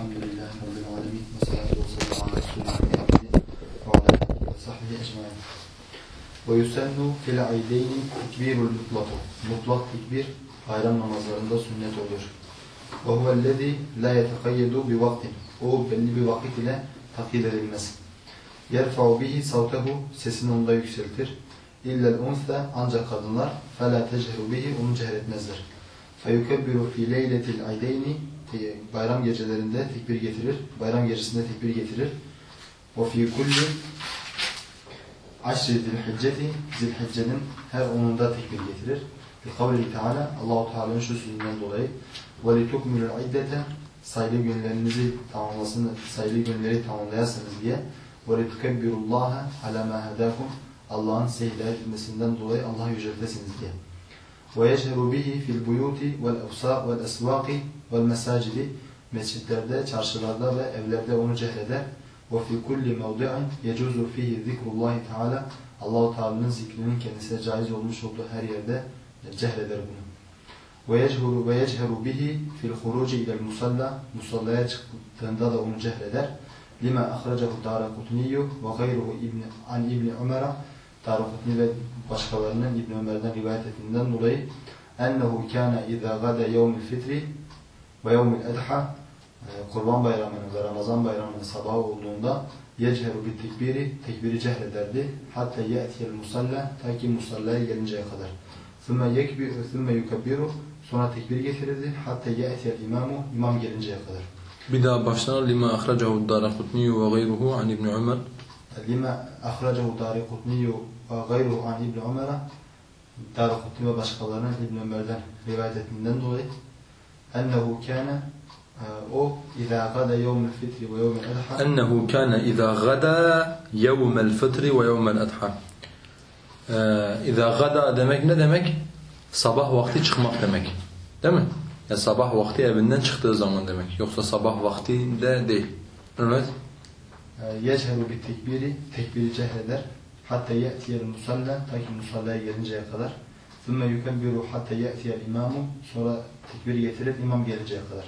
Elhamdülillahi Rabbil alemin. Ve salatu ve selamu ala Resulü ve ala ve sahbihi ecmaîn. Ve yusennu fil aydeyni tekbirul mutlak. Mutlak tekbir bayram namazlarında sünnet olur. Ve huvellezî la yetekayyedu bi vaktin. O belli bir vakit ile takyid edilmez. Yerfa'u bihi savtehu sesini onda yükseltir. İllel unsa ancak kadınlar fela teceru bihi onu cehretmezler. Feyukebbiru fi leyletil aydeyni bayram gecelerinde tekbir getirir. Bayram gecesinde tekbir getirir. Ve fi kulli aşri zilhicceti zilhiccenin her onunda tekbir getirir. Bi kavli Teala Allahu Teala'nın şu sözünden dolayı ve li tukmilul iddete sayılı günlerinizi tamamlasını sayılı günleri tamamlayasınız diye ve li tukebbirullaha ala ma hadakum Allah'ın size hidayet etmesinden dolayı Allah'ı yüceltesiniz diye. وَيَجْهَرُ بِهِ فِي الْبُيُوتِ وَالْاَوْسَاءِ وَالْاَسْوَاقِ ve mesacidi mescitlerde, çarşılarda ve evlerde onu cehreder. Ve fi kulli mevdi'in yecuzu fihi zikrullahi teala Allahu Teala'nın zikrinin kendisine caiz olmuş olduğu her yerde cehreder bunu. Ve yechuru ve yecheru bihi fil huruci ilel musalla musallaya çıktığında da onu cehreder. Lima ahracahu Daraqutniyyu ve gayruhu İbn an İbn Ömer'e Daraqutni ve başkalarının İbn Ömer'den rivayet ettiğinden dolayı ennehu kana iza gada yevmil fitri ve yevmil edha Kurban Bayramı'nın ve Ramazan Bayramı'nın sabahı olduğunda yeceru bir tekbiri, tekbiri cehrederdi. Hatta ye'tiyel musalla, ta ki musallaya gelinceye kadar. Thümme yekbi, thümme yukabbiru, sonra tekbir getirirdi. Hatta ye'tiyel imamu, imam gelinceye kadar. Bir daha başlar lima ahracahu Daraqutni ve gayruhu an İbn Ömer. Lima ahracahu Darikutni ve gayruhu an İbn Ömer'e Darikutni ve başkalarının İbn Ömer'den rivayet ettiğinden dolayı ennehu kâne o izâ gada yevmel fitri ve yevmel edha Ennehu kana iza gada yevmel fitri ve yevmel adha. İza gada demek ne demek? Sabah vakti çıkmak demek. Değil mi? Yani sabah vakti evinden çıktığı zaman demek. Yoksa sabah vaktinde değil. Evet. yecheru bir tekbiri, tekbiri cehreder. Hatta ye'tiyel musalla, ta ki musallaya gelinceye kadar. Thümme yukebbiru hatta ye'tiyel imamu, sonra tekbir getirir imam gelinceye kadar.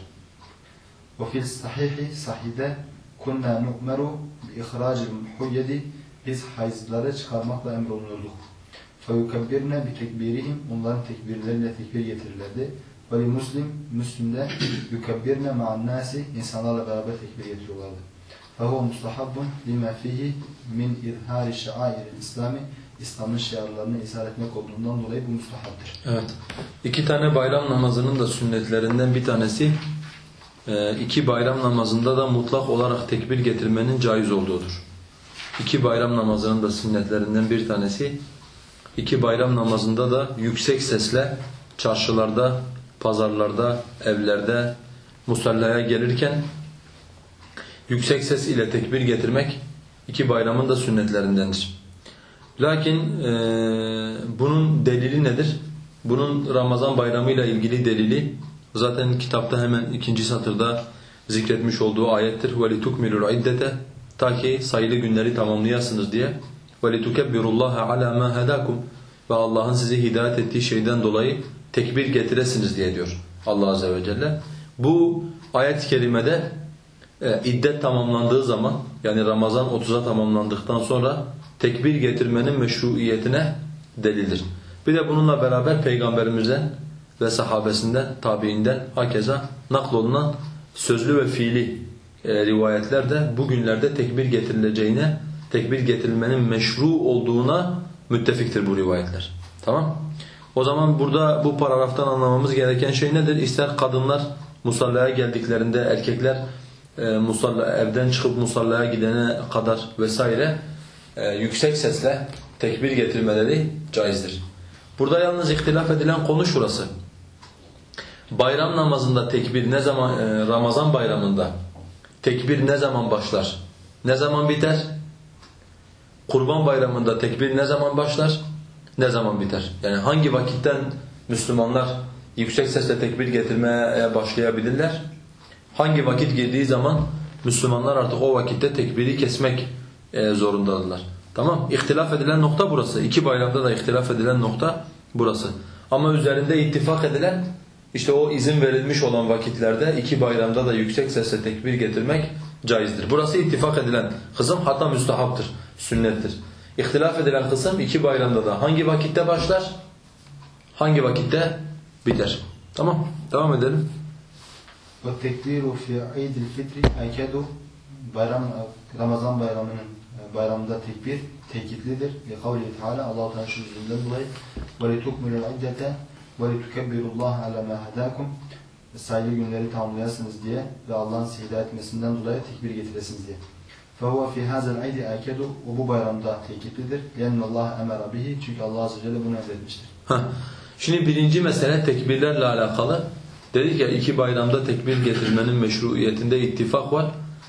Ve fil sahihi, sahide kunna nu'meru bi ihracil muhuyyedi biz hayızları çıkarmakla emrolunurduk. Feyukebbirne bi tekbirihim onların tekbirleriyle tekbir getirirlerdi. Ve li muslim, müslimde yukebbirne ma'an nasi insanlarla beraber tekbir getiriyorlardı. فهو مستحب لما فيه min izhari şair İslami İslam'ın şiarlarını izhar etmek olduğundan dolayı bu müstahaptır. Evet. İki tane bayram namazının da sünnetlerinden bir tanesi e, iki bayram namazında da mutlak olarak tekbir getirmenin caiz olduğudur. İki bayram namazının da sünnetlerinden bir tanesi iki bayram namazında da yüksek sesle çarşılarda, pazarlarda, evlerde, musallaya gelirken yüksek ses ile tekbir getirmek iki bayramın da sünnetlerindendir. Lakin e, bunun delili nedir? Bunun Ramazan bayramıyla ilgili delili zaten kitapta hemen ikinci satırda zikretmiş olduğu ayettir. وَلِتُكْمِلُ الْعِدَّةَ Ta ki sayılı günleri tamamlayasınız diye. وَلِتُكَبِّرُ اللّٰهَ عَلَى مَا هَدَاكُمْ Ve Allah'ın sizi hidayet ettiği şeyden dolayı tekbir getiresiniz diye diyor Allah Azze ve Celle. Bu ayet-i kerimede e, iddet tamamlandığı zaman yani Ramazan 30'a tamamlandıktan sonra tekbir getirmenin meşruiyetine delildir. Bir de bununla beraber peygamberimizden ve sahabesinden, tabiinden hakeza naklolunan sözlü ve fiili e, rivayetler de bugünlerde tekbir getirileceğine, tekbir getirilmenin meşru olduğuna müttefiktir bu rivayetler. Tamam? O zaman burada bu paragraftan anlamamız gereken şey nedir? İster kadınlar musallaya geldiklerinde erkekler e, musalla, evden çıkıp musallaya gidene kadar vesaire e, yüksek sesle tekbir getirmeleri caizdir. Burada yalnız ihtilaf edilen konu şurası. Bayram namazında tekbir ne zaman e, Ramazan bayramında tekbir ne zaman başlar? Ne zaman biter? Kurban bayramında tekbir ne zaman başlar? Ne zaman biter? Yani hangi vakitten Müslümanlar yüksek sesle tekbir getirmeye başlayabilirler? Hangi vakit girdiği zaman Müslümanlar artık o vakitte tekbiri kesmek e, zorundadılar. Tamam? İhtilaf edilen nokta burası. İki bayramda da ihtilaf edilen nokta burası. Ama üzerinde ittifak edilen işte o izin verilmiş olan vakitlerde iki bayramda da yüksek sesle tekbir getirmek caizdir. Burası ittifak edilen kısım hatta müstahaptır, sünnettir. İhtilaf edilen kısım iki bayramda da hangi vakitte başlar, hangi vakitte biter. Tamam, devam edelim. وَالتَّكْبِيرُ فِي عِيدِ الْفِطْرِ اَكَدُ Bayram, Ramazan bayramının e, bayramında tekbir tekitlidir. لِقَوْلِهِ Teala Allah-u Teala şu yüzünden dolayı وَلِتُكْمِلُ الْعِدَّةَ وَلِتُكَبِّرُ اللّٰهَ عَلَى مَا هَدَاكُمْ Sayılı günleri tamamlayasınız diye ve Allah'ın size hidayet etmesinden dolayı tekbir getiresiniz diye. فَهُوَ فِي هَذَا الْعِيدِ اَكَدُ O bu bayramda tekitlidir. لِيَنَّ اللّٰهَ اَمَرَ بِهِ Çünkü Allah Azze ve Celle bunu emretmiştir. Heh. Şimdi birinci mesele tekbirlerle alakalı. Dedik ya iki bayramda tekbir getirmenin meşruiyetinde ittifak var.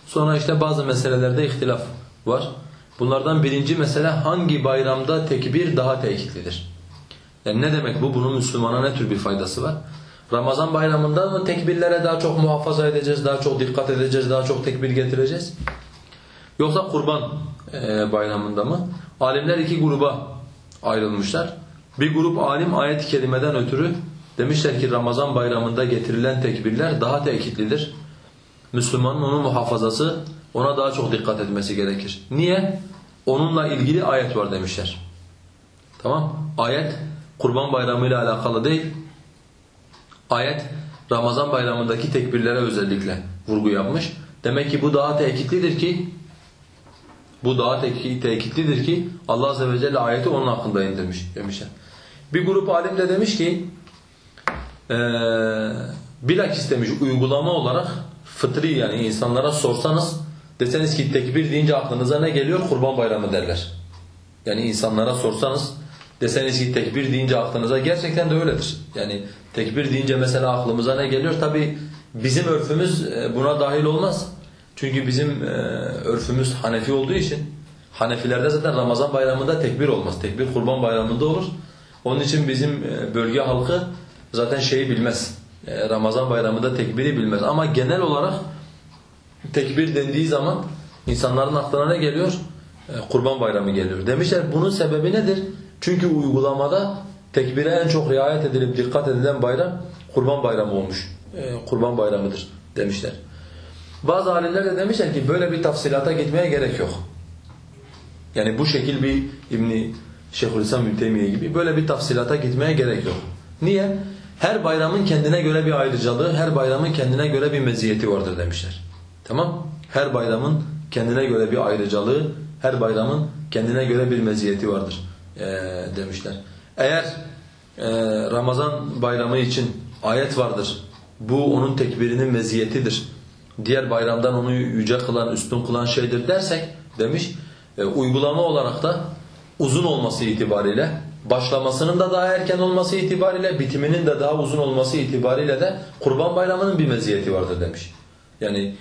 Sonra işte bazı meselelerde ihtilaf var. Bunlardan birinci mesele hangi bayramda tekbir daha tekitlidir? Yani ne demek bu? Bunun Müslümana ne tür bir faydası var? Ramazan bayramında mı tekbirlere daha çok muhafaza edeceğiz, daha çok dikkat edeceğiz, daha çok tekbir getireceğiz? Yoksa kurban e, bayramında mı? Alimler iki gruba ayrılmışlar. Bir grup alim ayet-i kerimeden ötürü demişler ki Ramazan bayramında getirilen tekbirler daha tekitlidir. Müslümanın onun muhafazası, ona daha çok dikkat etmesi gerekir. Niye? Onunla ilgili ayet var demişler. Tamam? Ayet kurban bayramıyla alakalı değil. Ayet Ramazan bayramındaki tekbirlere özellikle vurgu yapmış. Demek ki bu daha tekitlidir ki bu daha tekitlidir ki Allah Azze ve Celle ayeti onun hakkında indirmiş demişler. Bir grup alim de demiş ki ee, bilakis demiş uygulama olarak fıtri yani insanlara sorsanız deseniz ki tekbir deyince aklınıza ne geliyor? Kurban bayramı derler. Yani insanlara sorsanız deseniz ki tekbir deyince aklınıza gerçekten de öyledir. Yani tekbir deyince mesela aklımıza ne geliyor? Tabi bizim örfümüz buna dahil olmaz. Çünkü bizim örfümüz Hanefi olduğu için Hanefilerde zaten Ramazan bayramında tekbir olmaz. Tekbir kurban bayramında olur. Onun için bizim bölge halkı zaten şeyi bilmez. Ramazan bayramında tekbiri bilmez. Ama genel olarak tekbir dendiği zaman insanların aklına ne geliyor? Kurban bayramı geliyor. Demişler bunun sebebi nedir? Çünkü uygulamada tekbire en çok riayet edilip dikkat edilen bayram kurban bayramı olmuş. Kurban bayramıdır demişler. Bazı alimler de demişler ki böyle bir tafsilata gitmeye gerek yok. Yani bu şekil bir İbni Şeyhülislam Ültemiye gibi böyle bir tafsilata gitmeye gerek yok. Niye? Her bayramın kendine göre bir ayrıcalığı, her bayramın kendine göre bir meziyeti vardır demişler. Tamam? Her bayramın kendine göre bir ayrıcalığı, her bayramın kendine göre bir meziyeti vardır ee, demişler. Eğer e, Ramazan bayramı için ayet vardır, bu onun tekbirinin meziyetidir, diğer bayramdan onu yüce kılan, üstün kılan şeydir dersek demiş, e, uygulama olarak da uzun olması itibariyle, başlamasının da daha erken olması itibariyle, bitiminin de daha uzun olması itibariyle de Kurban Bayramı'nın bir meziyeti vardır demiş. Yani e,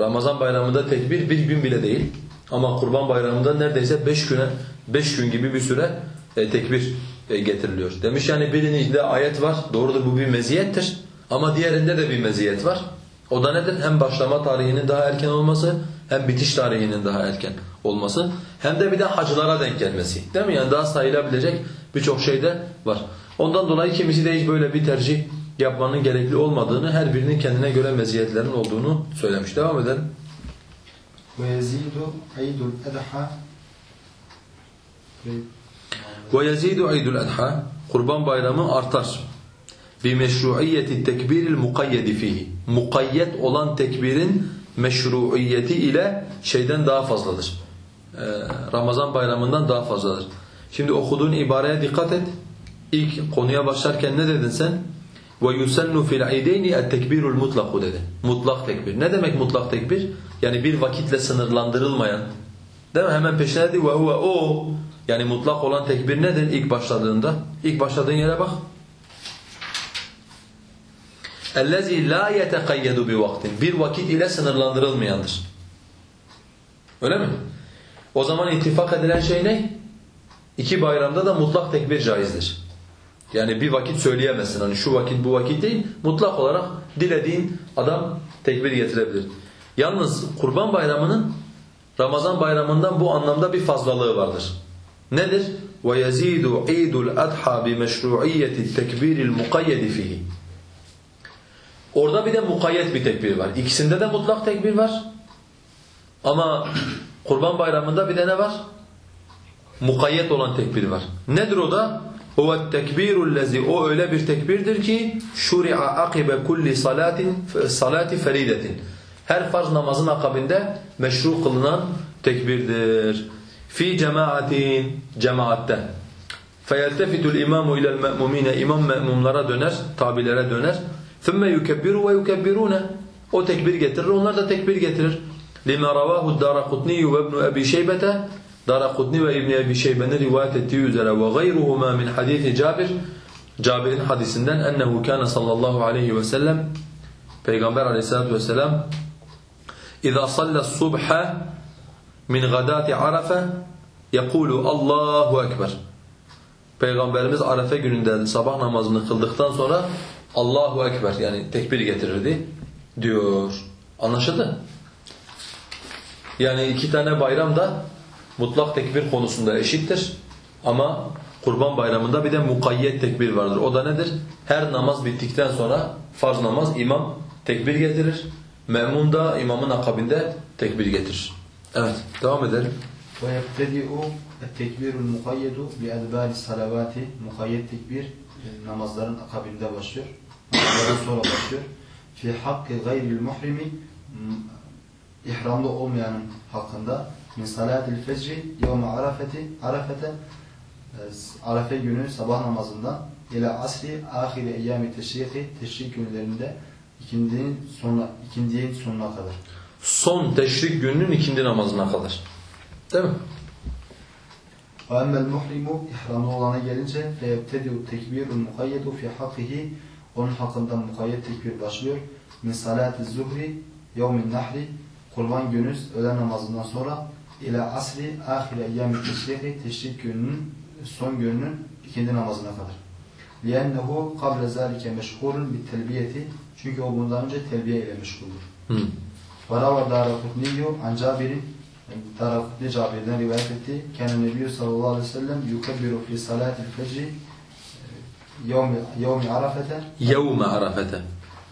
Ramazan Bayramı'nda tekbir bir gün bile değil ama Kurban Bayramı'nda neredeyse beş güne, beş gün gibi bir süre e, tekbir e, getiriliyor. Demiş yani birinde ayet var, doğrudur bu bir meziyettir ama diğerinde de bir meziyet var. O da nedir? Hem başlama tarihinin daha erken olması hem bitiş tarihinin daha erken olması hem de bir de hacılara denk gelmesi. Değil mi? Yani daha sayılabilecek birçok şey de var. Ondan dolayı kimisi de hiç böyle bir tercih yapmanın gerekli olmadığını, her birinin kendine göre meziyetlerin olduğunu söylemiş. Devam edelim. وَيَزِيدُ عِيدُ الْاَدْحَى وَيَزِيدُ عِيدُ الْاَدْحَى Kurban bayramı artar. بِمَشْرُعِيَّةِ التَّكْبِيرِ الْمُقَيَّدِ فِيهِ Mukayyet olan tekbirin meşruiyeti ile şeyden daha fazladır. Ee, Ramazan bayramından daha fazladır. Şimdi okuduğun ibareye dikkat et. İlk konuya başlarken ne dedin sen? وَيُسَنُّ فِي الْعِيدَيْنِ التَّكْبِيرُ الْمُطْلَقُ dedi. Mutlak tekbir. Ne demek mutlak tekbir? Yani bir vakitle sınırlandırılmayan. Değil mi? Hemen peşine dedi وَهُوَ o. Yani mutlak olan tekbir nedir ilk başladığında? İlk başladığın yere bak. اَلَّذ۪ي لَا يَتَقَيَّدُ بِوَقْتٍ Bir vakit ile sınırlandırılmayandır. Öyle mi? O zaman ittifak edilen şey ne? İki bayramda da mutlak tekbir caizdir. Yani bir vakit söyleyemezsin. Hani şu vakit bu vakit değil. Mutlak olarak dilediğin adam tekbir getirebilir. Yalnız kurban bayramının Ramazan bayramından bu anlamda bir fazlalığı vardır. Nedir? وَيَزِيدُ عِيدُ الْأَضْحَى بِمَشْرُعِيَّةِ التَّكْبِيرِ الْمُقَيَّدِ فِيهِ Orada bir de mukayyet bir tekbir var. İkisinde de mutlak tekbir var. Ama Kurban Bayramı'nda bir de ne var? Mukayyet olan tekbir var. Nedir o da? Huve tekbiru lezi o öyle bir tekbirdir ki şuri'a akibe kulli salatin salati feridetin. Her farz namazın akabinde meşru kılınan tekbirdir. Fi cemaatin cemaatte. Feyeltefitul imamu ilel me'mumine imam me'mumlara döner, tabilere döner. Thumma yukebbiru ve yukebbirune. O tekbir getirir, onlar da tekbir getirir. Lima ravahu Darqutni ve İbn Ebi Şeybete Darakutni ve İbn Ebi Şeybe'nin rivayet ettiği üzere ve gayruhuma min hadisi Cabir Cabir'in hadisinden ennehu kana sallallahu aleyhi ve sellem Peygamber aleyhissalatu vesselam İza salla subha min gadati Arafa yekulu Allahu ekber Peygamberimiz Arefe gününde sabah namazını kıldıktan sonra Allahu ekber yani tekbir getirirdi diyor. Anlaşıldı? Yani iki tane bayram da mutlak tekbir konusunda eşittir. Ama Kurban Bayramı'nda bir de mukayyet tekbir vardır. O da nedir? Her namaz bittikten sonra farz namaz imam tekbir getirir. Me'mum da imamın akabinde tekbir getirir. Evet, devam edelim. وَيَبْتَدِئُ التَّكْبِيرُ الْمُقَيَّدُ بِأَدْبَارِ الصَّلَوَاتِ Mukayyet tekbir e, namazların akabinde başlıyor. Namazlardan sonra başlıyor. فِي حَقِّ غَيْرِ الْمُحْرِمِ ihramda olmayanın hakkında min salatil fecri yevme arafeti arafete Arafe günü sabah namazından ila asri ahire eyyami teşriki teşrik günlerinde ikindinin sonra ikindiğin sonuna kadar. Son teşrik gününün ikindi namazına kadar. Değil mi? Emmel muhrimu ihramlı olana gelince feyebtedi'u tekbirul mukayyedu fi hakkihi onun hakkında mukayyet tekbir başlıyor. Min salati zuhri yevmin nahri kurban günü öğlen namazından sonra ila asri ahire eyyami teşriki teşrik gününün son gününün ikindi namazına kadar. لِيَنَّهُ قَبْلَ ذَٰلِكَ مَشْغُولٌ بِالتَّلْبِيَةِ Çünkü o bundan önce telbiye ile meşguldür. وَرَوَ دَارَ قُطْنِيُّ عَنْ جَابِرٍ Darakutni Cabir'den rivayet etti. Kâne Nebiyyü sallallahu aleyhi ve sellem yukebbiru fi salatil fecri yevmi arafete Yevme arafete.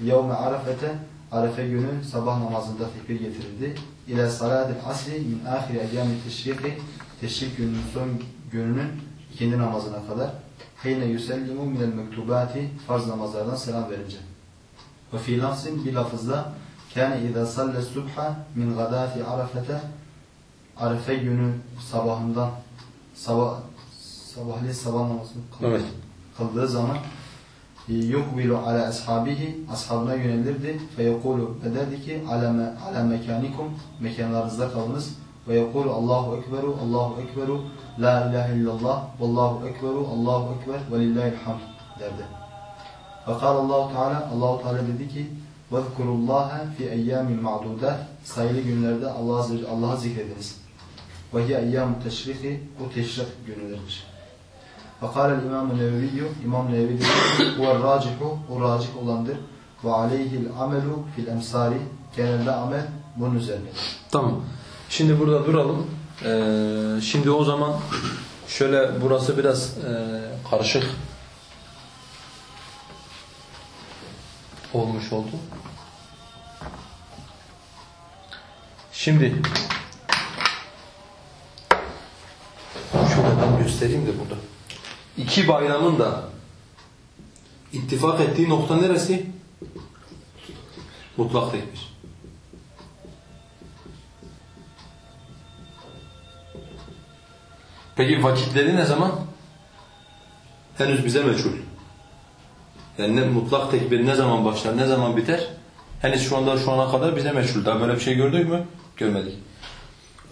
yevmi arafete Arefe günü sabah namazında tekbir getirildi. İlâ salatil asri min ahiri eyyâmi teşriki teşrik gününün son gününün ikindi namazına kadar heyne yusellimu minel mektubati farz namazlardan selam verince. Ve fi lafzin bir lafızda kâne izâ salle subha min gadâfi arafete Arefe günü sabahından sabah sabahleyin sabah namazını kıldı, Evet. kıldığı zaman yukbilu ala ashabihi ashabına yönelirdi ve yekulu ve derdi ki ala, ala mekanikum mekanlarınızda kalınız ve yekulu Allahu ekberu Allahu ekberu la ilahe illallah vallahu ekberu Allahu ekber ve lillahil hamd derdi. Ve Allahu Teala Allahu Teala dedi ki Vezkurullaha fi eyyamin ma'dudat sayılı günlerde Allah'ı Allah zikrediniz. Ve hiye eyyamu teşriki bu teşrik günleridir. Kâlel İmam-ı Neveviyyü İmam Nevevi dedi ki huve racihu o racih olandır. Ve aleyhil amelu fil emsari genelde amel bunun üzerine. Tamam. Şimdi burada duralım. Ee, şimdi o zaman şöyle burası biraz e, karışık olmuş oldu. Şimdi şöyle ben göstereyim de burada. İki bayramın da ittifak ettiği nokta neresi? Mutlak tekbir. Peki vakitleri ne zaman? Henüz bize meçhul. Yani ne, mutlak tekbir ne zaman başlar, ne zaman biter? Henüz şu anda şu ana kadar bize meçhul. Daha böyle bir şey gördük mü? Görmedik.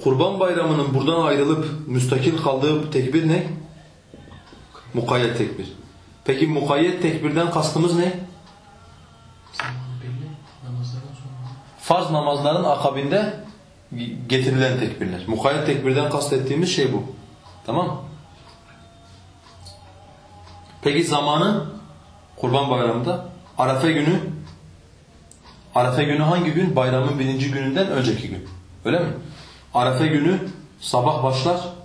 Kurban bayramının buradan ayrılıp müstakil kaldığı tekbir ne? Mukayyet tekbir. Peki mukayyet tekbirden kastımız ne? Farz namazların akabinde getirilen tekbirler. Mukayyet tekbirden kastettiğimiz şey bu. Tamam Peki zamanı Kurban Bayramı'nda Arafa günü Arafa günü hangi gün? Bayramın birinci gününden önceki gün. Öyle mi? Arafa günü sabah başlar.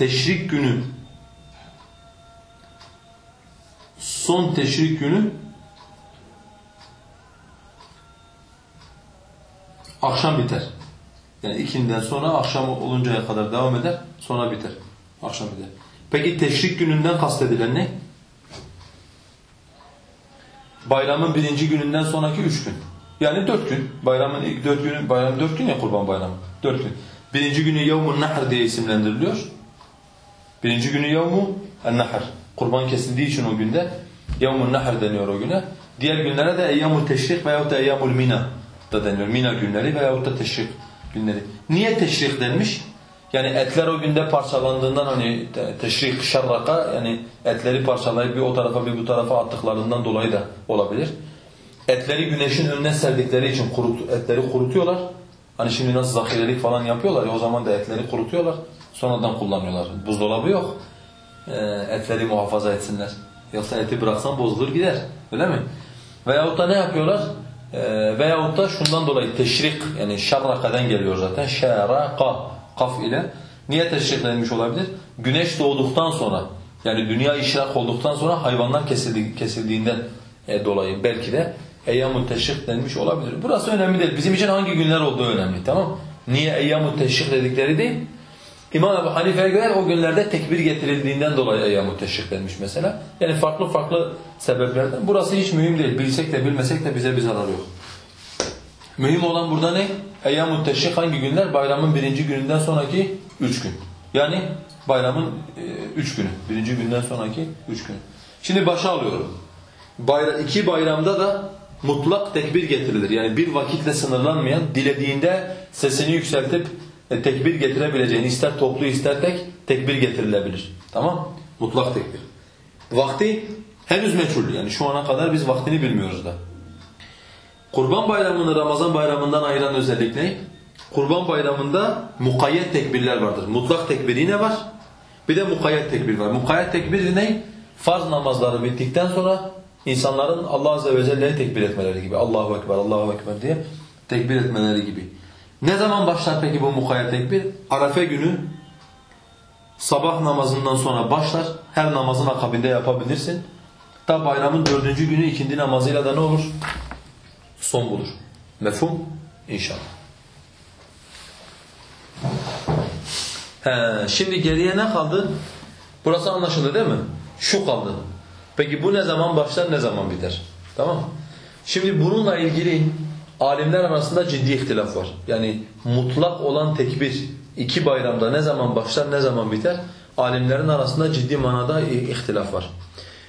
Teşrik günü son teşrik günü akşam biter. Yani ikinden sonra akşam oluncaya kadar devam eder, sonra biter. Akşam biter. Peki teşrik gününden kastedilen ne? Bayramın birinci gününden sonraki üç gün. Yani dört gün. Bayramın ilk dört günü, bayram dört gün ya kurban bayramı. Dört gün. Birinci günü yevmun nahr diye isimlendiriliyor. Birinci günü yevmu nahr. Kurban kesildiği için o günde yevmun nahr deniyor o güne. Diğer günlere de eyyamul teşrik veyahut da eyyamul mina da deniyor. Mina günleri veyahut da teşrik günleri. Niye teşrik denmiş? Yani etler o günde parçalandığından hani teşrik şerraka yani etleri parçalayıp bir o tarafa bir bu tarafa attıklarından dolayı da olabilir. Etleri güneşin önüne serdikleri için kurut, etleri kurutuyorlar. Hani şimdi nasıl zahirelik falan yapıyorlar ya o zaman da etleri kurutuyorlar. Sonradan kullanıyorlar. Buzdolabı yok. Ee, etleri muhafaza etsinler. Yoksa eti bıraksan bozulur gider. Öyle mi? Veyahut da ne yapıyorlar? Ee, veyahut da şundan dolayı teşrik yani şerrakaden geliyor zaten. Şeraka kaf ile. Niye teşrik denilmiş olabilir? Güneş doğduktan sonra yani dünya işrak olduktan sonra hayvanlar kesildi, kesildiğinden e, dolayı belki de Eyyam-ı Teşrik denmiş olabilir. Burası önemli değil. Bizim için hangi günler olduğu önemli. Tamam Niye Eyyam-ı Teşrik dedikleri değil. İmam Ebu Hanife'ye göre o günlerde tekbir getirildiğinden dolayı Eyyam-ı Teşrik denmiş mesela. Yani farklı farklı sebeplerden. Burası hiç mühim değil. Bilsek de bilmesek de bize bir zarar yok. Mühim olan burada ne? Eyyam-ı Teşrik hangi günler? Bayramın birinci gününden sonraki üç gün. Yani bayramın e, üç günü. Birinci günden sonraki üç gün. Şimdi başa alıyorum. Bayra iki bayramda da mutlak tekbir getirilir. Yani bir vakitle sınırlanmayan, dilediğinde sesini yükseltip tekbir getirebileceğini ister toplu ister tek tekbir getirilebilir. Tamam? Mutlak tekbir. Vakti henüz meçhul yani şu ana kadar biz vaktini bilmiyoruz da. Kurban bayramını Ramazan bayramından ayıran özellik ne? Kurban bayramında mukayyet tekbirler vardır. Mutlak tekbir yine var. Bir de mukayyet tekbir var. Mukayyet tekbir ne? Farz namazları bittikten sonra insanların Allah Azze ve Celle'ye tekbir etmeleri gibi. Allahu Ekber, Allahu Ekber diye tekbir etmeleri gibi. Ne zaman başlar peki bu mukayyet tekbir? Arafe günü sabah namazından sonra başlar. Her namazın akabinde yapabilirsin. Ta bayramın dördüncü günü ikindi namazıyla da ne olur? Son bulur. Mefhum? İnşallah. He, şimdi geriye ne kaldı? Burası anlaşıldı değil mi? Şu kaldı. Peki bu ne zaman başlar, ne zaman biter? Tamam Şimdi bununla ilgili alimler arasında ciddi ihtilaf var. Yani mutlak olan tekbir iki bayramda ne zaman başlar, ne zaman biter? Alimlerin arasında ciddi manada ihtilaf var.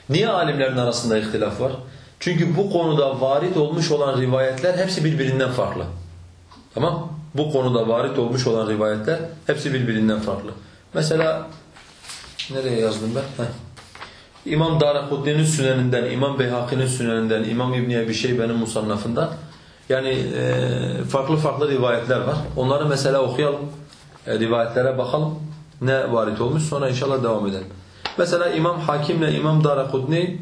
Niye alimlerin arasında ihtilaf var? Çünkü bu konuda varit olmuş olan rivayetler hepsi birbirinden farklı. Tamam? Bu konuda varit olmuş olan rivayetler hepsi birbirinden farklı. Mesela nereye yazdım ben? Heh. İmam Darakutni'nin süneninden, İmam Beyhaki'nin süneninden, İmam İbn Ebi Şeybe'nin musannafından yani e, farklı farklı rivayetler var. Onları mesela okuyalım. E, rivayetlere bakalım. Ne varit olmuş sonra inşallah devam edelim. Mesela İmam Hakim ile İmam Darakutni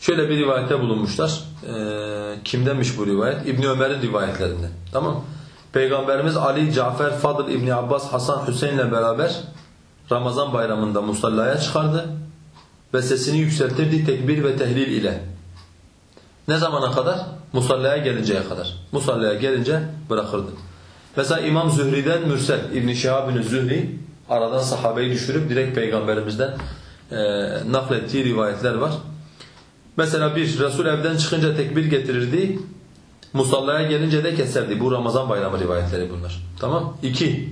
şöyle bir rivayette bulunmuşlar. E, kimdenmiş bu rivayet? İbn Ömer'in rivayetlerinden. Tamam Peygamberimiz Ali, Cafer, Fadıl, İbn Abbas, Hasan, Hüseyin ile beraber Ramazan bayramında musallaya çıkardı ve sesini yükseltirdi tekbir ve tehlil ile. Ne zamana kadar? Musallaya gelinceye kadar. Musallaya gelince bırakırdı. Mesela İmam Zühri'den Mürsel, İbn-i Şihab Zühri aradan sahabeyi düşürüp direkt Peygamberimizden e, naklettiği rivayetler var. Mesela bir, Resul evden çıkınca tekbir getirirdi, musallaya gelince de keserdi. Bu Ramazan bayramı rivayetleri bunlar. Tamam? İki,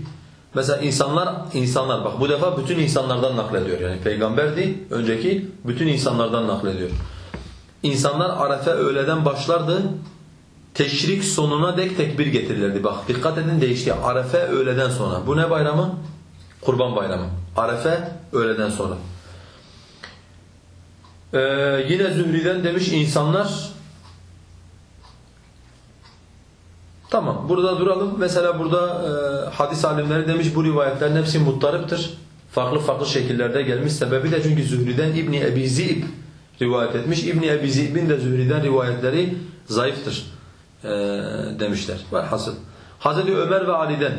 Mesela insanlar, insanlar bak bu defa bütün insanlardan naklediyor. Yani peygamberdi önceki bütün insanlardan naklediyor. İnsanlar Arefe öğleden başlardı. Teşrik sonuna dek tekbir getirirlerdi. Bak dikkat edin değişti. Arefe öğleden sonra. Bu ne bayramı? Kurban bayramı. Arefe öğleden sonra. Ee, yine Zühri'den demiş insanlar Tamam burada duralım. Mesela burada e, hadis alimleri demiş bu rivayetlerin hepsi muttariptir. Farklı farklı şekillerde gelmiş. Sebebi de çünkü Zühri'den İbni Ebi Zib rivayet etmiş. İbni Ebi Zib'in de Zühri'den rivayetleri zayıftır e, demişler. Var hasıl. Hazreti Ömer ve Ali'den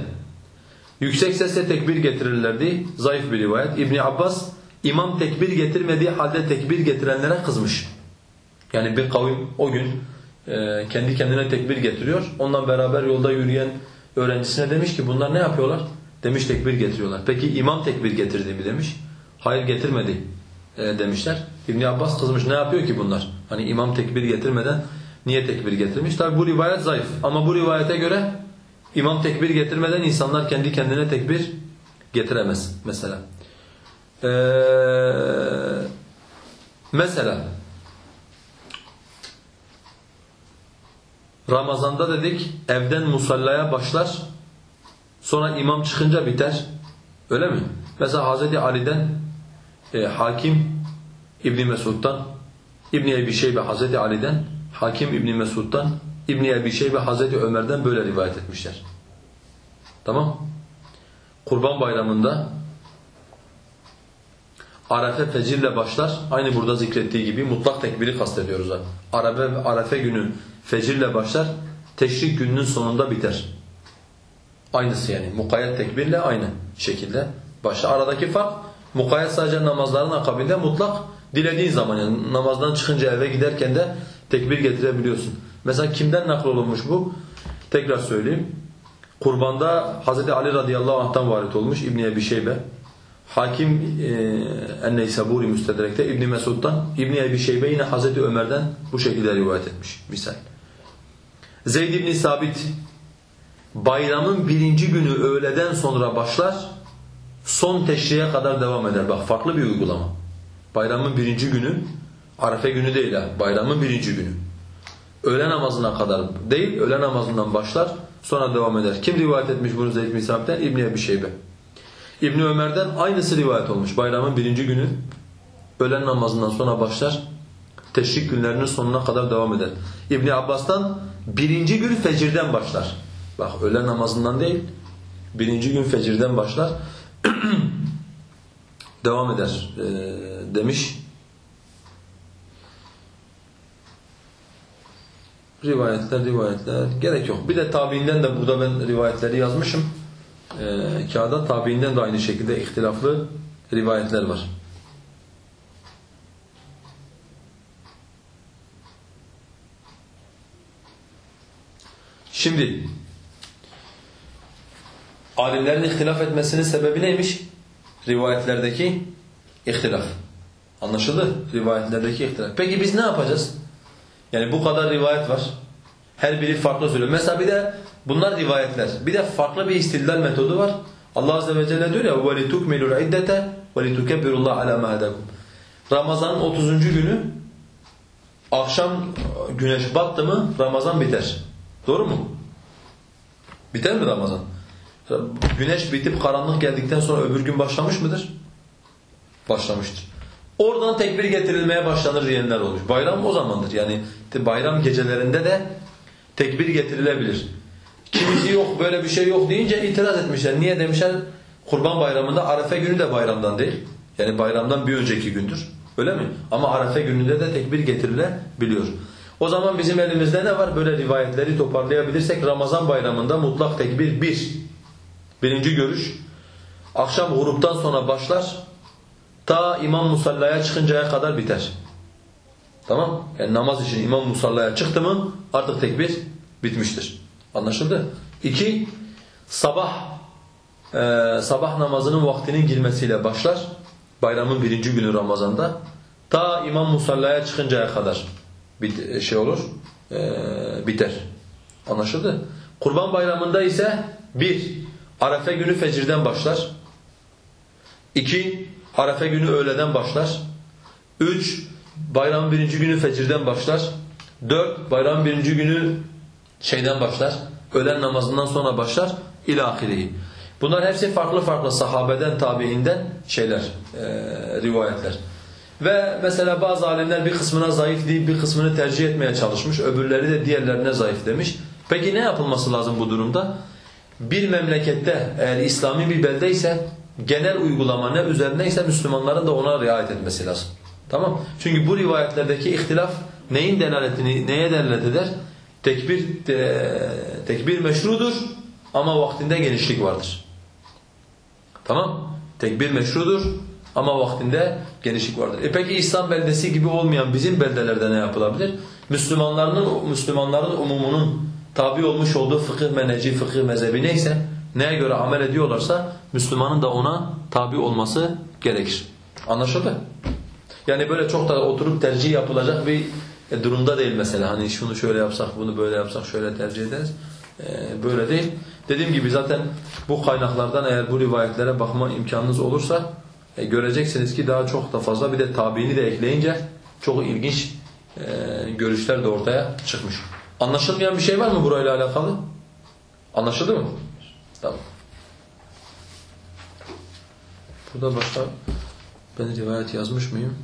yüksek sesle tekbir getirirlerdi. Zayıf bir rivayet. İbni Abbas İmam tekbir getirmediği halde tekbir getirenlere kızmış. Yani bir kavim o gün e, kendi kendine tekbir getiriyor. Ondan beraber yolda yürüyen öğrencisine demiş ki bunlar ne yapıyorlar? Demiş tekbir getiriyorlar. Peki imam tekbir getirdi mi demiş. Hayır getirmedi e, demişler. İbn Abbas kızmış ne yapıyor ki bunlar? Hani imam tekbir getirmeden niye tekbir getirmiş? Tabi bu rivayet zayıf ama bu rivayete göre imam tekbir getirmeden insanlar kendi kendine tekbir getiremez mesela. Ee, mesela Ramazanda dedik evden musallaya başlar sonra imam çıkınca biter. Öyle mi? Mesela Hazreti Ali'den e, Hakim İbn Mesud'dan İbn Ebi Şeybe Hazreti Ali'den Hakim İbn Mesud'dan İbn Ebi Şeybe Hazreti Ömer'den böyle rivayet etmişler. Tamam? Kurban Bayramı'nda Arefe fecirle başlar. Aynı burada zikrettiği gibi mutlak tekbiri kastediyoruz. Arefe, Arefe günü fecirle başlar. Teşrik gününün sonunda biter. Aynısı yani. Mukayyet tekbirle aynı şekilde başlar. Aradaki fark mukayyet sadece namazların akabinde mutlak dilediğin zaman yani namazdan çıkınca eve giderken de tekbir getirebiliyorsun. Mesela kimden naklolunmuş bu? Tekrar söyleyeyim. Kurbanda Hz. Ali radıyallahu anh'tan varit olmuş İbn Ebi Şeybe. Hakim e, En-Neysaburi Müstedrek'te İbn Mesud'dan, İbn Ebi Şeybe yine Hz. Ömer'den bu şekilde rivayet etmiş misal. Zeyd ibn Sabit bayramın birinci günü öğleden sonra başlar, son teşriğe kadar devam eder. Bak farklı bir uygulama. Bayramın birinci günü, Arefe günü değil ha, bayramın birinci günü. Öğle namazına kadar değil, öğle namazından başlar, sonra devam eder. Kim rivayet etmiş bunu Zeyd ibn Sabit'ten? İbn Ebi Şeybe. İbn Ömer'den aynısı rivayet olmuş. Bayramın birinci günü öğlen namazından sonra başlar. Teşrik günlerinin sonuna kadar devam eder. İbn Abbas'tan birinci gün fecirden başlar. Bak öğlen namazından değil, birinci gün fecirden başlar. devam eder e, demiş. Rivayetler, rivayetler gerek yok. Bir de tabiinden de burada ben rivayetleri yazmışım e, kağıda tabiinden de aynı şekilde ihtilaflı rivayetler var. Şimdi alimlerin ihtilaf etmesinin sebebi neymiş? Rivayetlerdeki ihtilaf. Anlaşıldı? Rivayetlerdeki ihtilaf. Peki biz ne yapacağız? Yani bu kadar rivayet var. Her biri farklı söylüyor. Mesela bir de bunlar rivayetler. Bir de farklı bir istidlal metodu var. Allah azze ve celle diyor ya وَلِتُكْمِلُوا الْعِدَّةَ وَلِتُكَبِّرُ اللّٰهَ عَلَى مَا هَدَكُمْ Ramazan'ın 30. günü akşam güneş battı mı Ramazan biter. Doğru mu? Biter mi Ramazan? Güneş bitip karanlık geldikten sonra öbür gün başlamış mıdır? Başlamıştır. Oradan tekbir getirilmeye başlanır diyenler olmuş. Bayram o zamandır. Yani bayram gecelerinde de tekbir getirilebilir. Kimisi yok böyle bir şey yok deyince itiraz etmişler. Niye demişler? Kurban bayramında Arefe günü de bayramdan değil. Yani bayramdan bir önceki gündür. Öyle mi? Ama Arefe gününde de tekbir getirilebiliyor. O zaman bizim elimizde ne var? Böyle rivayetleri toparlayabilirsek Ramazan bayramında mutlak tekbir bir. Birinci görüş. Akşam gruptan sonra başlar. Ta imam musallaya çıkıncaya kadar biter. Tamam? Yani namaz için imam musallaya çıktı mı artık tekbir bitmiştir. Anlaşıldı? İki, sabah e, sabah namazının vaktinin girmesiyle başlar. Bayramın birinci günü Ramazan'da. Ta imam musallaya çıkıncaya kadar bit, şey olur, e, biter. Anlaşıldı? Kurban bayramında ise bir, Arefe günü fecirden başlar. İki, Arefe günü öğleden başlar. Üç, bayramın birinci günü fecirden başlar. Dört, bayramın birinci günü şeyden başlar, öğlen namazından sonra başlar, ilahirihi. Bunlar hepsi farklı farklı sahabeden, tabiinden şeyler, e, rivayetler. Ve mesela bazı alimler bir kısmına zayıf deyip bir kısmını tercih etmeye çalışmış, öbürleri de diğerlerine zayıf demiş. Peki ne yapılması lazım bu durumda? Bir memlekette eğer İslami bir belde ise genel uygulama ne üzerineyse Müslümanların da ona riayet etmesi lazım. Tamam? Çünkü bu rivayetlerdeki ihtilaf neyin delaletini neye delalet eder? Tekbir e, tekbir meşrudur ama vaktinde genişlik vardır. Tamam? Tekbir meşrudur Ama vaktinde genişlik vardır. E peki İslam beldesi gibi olmayan bizim beldelerde ne yapılabilir? Müslümanların Müslümanların umumunun tabi olmuş olduğu fıkıh meneci, fıkıh mezhebi neyse, neye göre amel ediyorlarsa Müslümanın da ona tabi olması gerekir. Anlaşıldı? Yani böyle çok da oturup tercih yapılacak bir e, durumda değil mesela. Hani şunu şöyle yapsak, bunu böyle yapsak şöyle tercih ederiz. E, böyle değil. Dediğim gibi zaten bu kaynaklardan eğer bu rivayetlere bakma imkanınız olursa e, göreceksiniz ki daha çok da fazla bir de tabiini de ekleyince çok ilginç e, görüşler de ortaya çıkmış. Anlaşılmayan bir şey var mı burayla alakalı? Anlaşıldı mı? Tamam. Burada başka ben rivayet yazmış mıyım?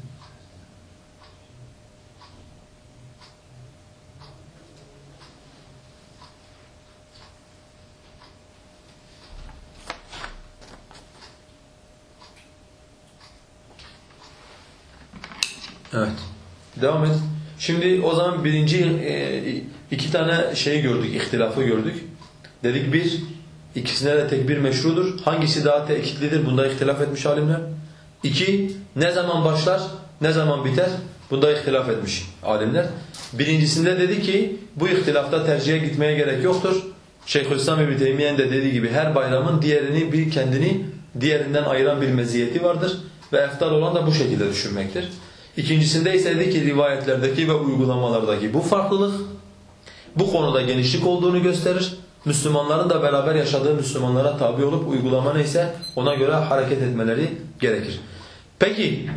Evet. Devam et. Şimdi o zaman birinci e, iki tane şeyi gördük, ihtilafı gördük. Dedik bir, ikisine de tekbir meşrudur. Hangisi daha tekitlidir? Bunda ihtilaf etmiş alimler. İki, ne zaman başlar, ne zaman biter? Bunda ihtilaf etmiş alimler. Birincisinde dedi ki bu ihtilafta tercihe gitmeye gerek yoktur. Şeyhülislam İbni Teymiye'nin de dediği gibi her bayramın diğerini bir kendini diğerinden ayıran bir meziyeti vardır ve eftal olan da bu şekilde düşünmektir. İkincisinde ise dedi ki rivayetlerdeki ve uygulamalardaki bu farklılık bu konuda genişlik olduğunu gösterir. Müslümanların da beraber yaşadığı Müslümanlara tabi olup uygulama neyse ona göre hareket etmeleri gerekir. Peki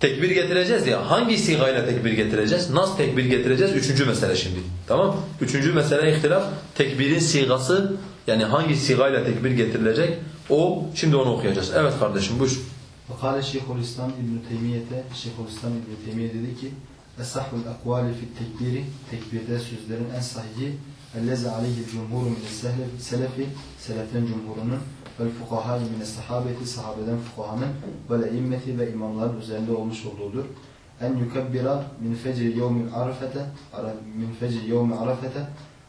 tekbir getireceğiz ya hangi sigayla tekbir getireceğiz? Nasıl tekbir getireceğiz? Üçüncü mesele şimdi. Tamam Üçüncü mesele ihtilaf tekbirin sigası yani hangi sigayla tekbir getirilecek o şimdi onu okuyacağız. Evet kardeşim buyur. Fakale Şeyhülislam İbn-i Teymiye'de Şeyhülislam İbn-i Teymiye dedi ki Esahul akvali fi tekbiri tekbirde sözlerin en sahihi ellezi aleyhi cumhuru mine selefi seleften cumhurunun vel fukaha mine sahabeti sahabeden fukahanın vel immeti ve imamların üzerinde olmuş olduğudur. En yukebbira min fecri yevmi arafete min fecri yevmi arafete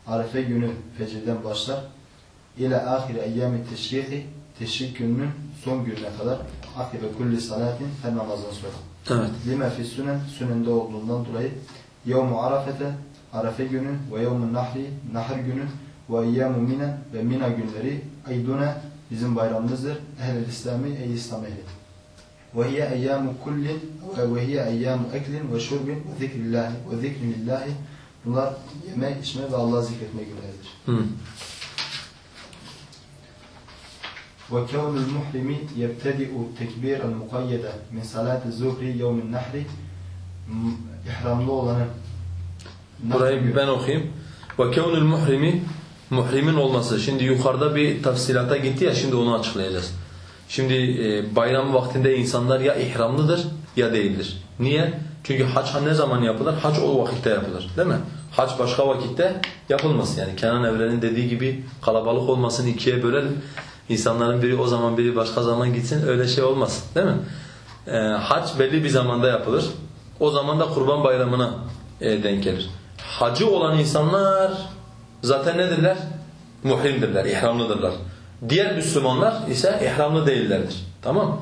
arefe günü fecirden başlar ile ahire eyyami teşrihi teşrik gününün son gününe kadar akibe kulli salatin her namazdan sonra. Evet. Lima fi sünen sünende olduğundan dolayı yevmu arafete Arafe günü ve yevmu nahri nahr günü ve eyyamu mina ve mina günleri ayduna bizim bayramımızdır. Ehl-i İslami ey İslam ehli. Ve hiye eyyamu kullin ve hiye eyyamu eklin ve şurbin ve zikrillahi ve zikrilillahi Bunlar yeme, içme ve Allah'ı zikretme günleridir. Hı. وكون المحرم يبتدئ تكبير المقيدة من صلاة الظهر يوم النحر ihramlı olanın Burayı ben okuyayım. Ve kevnül muhrimi muhrimin olması. Şimdi yukarıda bir tafsilata gitti ya şimdi onu açıklayacağız. Şimdi e, bayram vaktinde insanlar ya ihramlıdır ya değildir. Niye? Çünkü hac ne zaman yapılır? Hac o vakitte yapılır. Değil mi? Hac başka vakitte yapılmaz. Yani Kenan Evren'in dediği gibi kalabalık olmasın ikiye bölelim. İnsanların biri o zaman biri başka zaman gitsin öyle şey olmaz. Değil mi? E, hac belli bir zamanda yapılır. O zaman da kurban bayramına e, denk gelir. Hacı olan insanlar zaten nedirler? Muhrimdirler, ihramlıdırlar. Diğer Müslümanlar ise ihramlı değillerdir. Tamam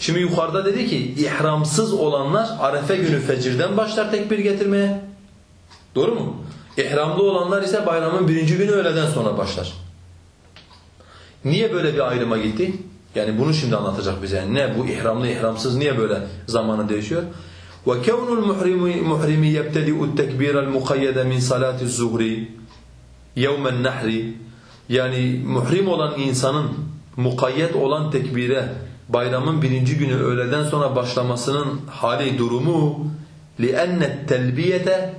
Şimdi yukarıda dedi ki ihramsız olanlar Arefe günü fecirden başlar tekbir getirmeye. Doğru mu? İhramlı olanlar ise bayramın birinci günü öğleden sonra başlar. Niye böyle bir ayrıma gitti? Yani bunu şimdi anlatacak bize. Yani ne bu ihramlı ihramsız niye böyle zamanı değişiyor? وكون المحرم محرم يبتدئ التكبير المقيد من صلاة الزهر يوم النحر yani muhrim olan insanın mukayyet olan tekbire bayramın birinci günü öğleden sonra başlamasının hali durumu لِأَنَّ التَّلْبِيَةَ